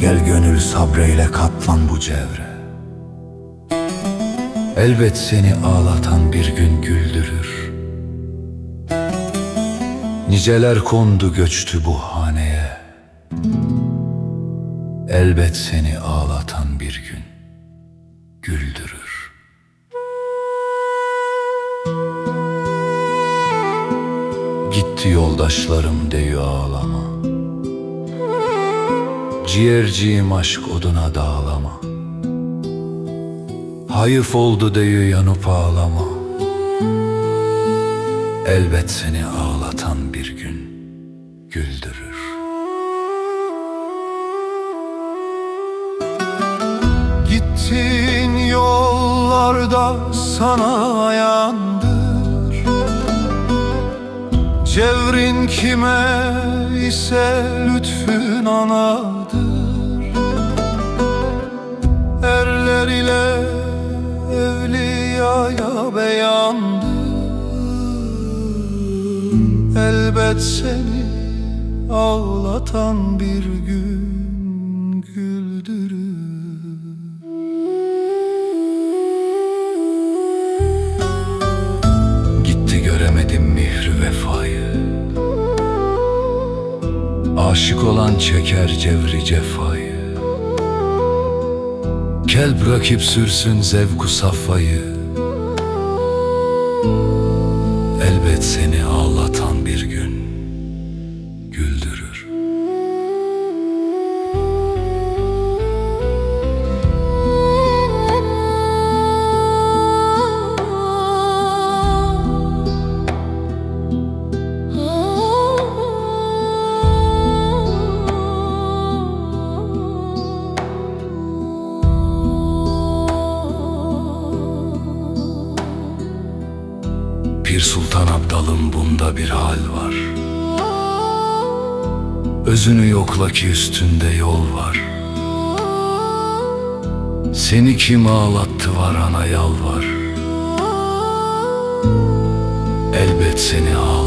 Gel gönül sabreyle katlan bu cevre. Elbet seni ağlatan bir gün güldürür. Niceler kondu göçtü bu haneye. Elbet seni ağlatan bir gün güldürür. Gitti yoldaşlarım deyu ağlama Ciğerciğim aşk oduna dağlama Hayıf oldu deyu yanıp ağlama. Elbet seni ağlatan bir gün güldürür. Gittiğin yollarda sana yandır Cevrin kime ise lütfün anadır. Erler ile evliyaya beyandır. Elbet seni ağlatan bir gün Göremedim mihri vefayı. Aşık olan çeker cevri cefayı. Kelp rakip sürsün zevku safayı. Elbet seni ağlatan bir gün Pir Sultan Abdal'ın bunda bir hal var. Özünü yokla ki üstünde yol var. Seni kim ağlattı var ana yalvar. Elbet seni ağlar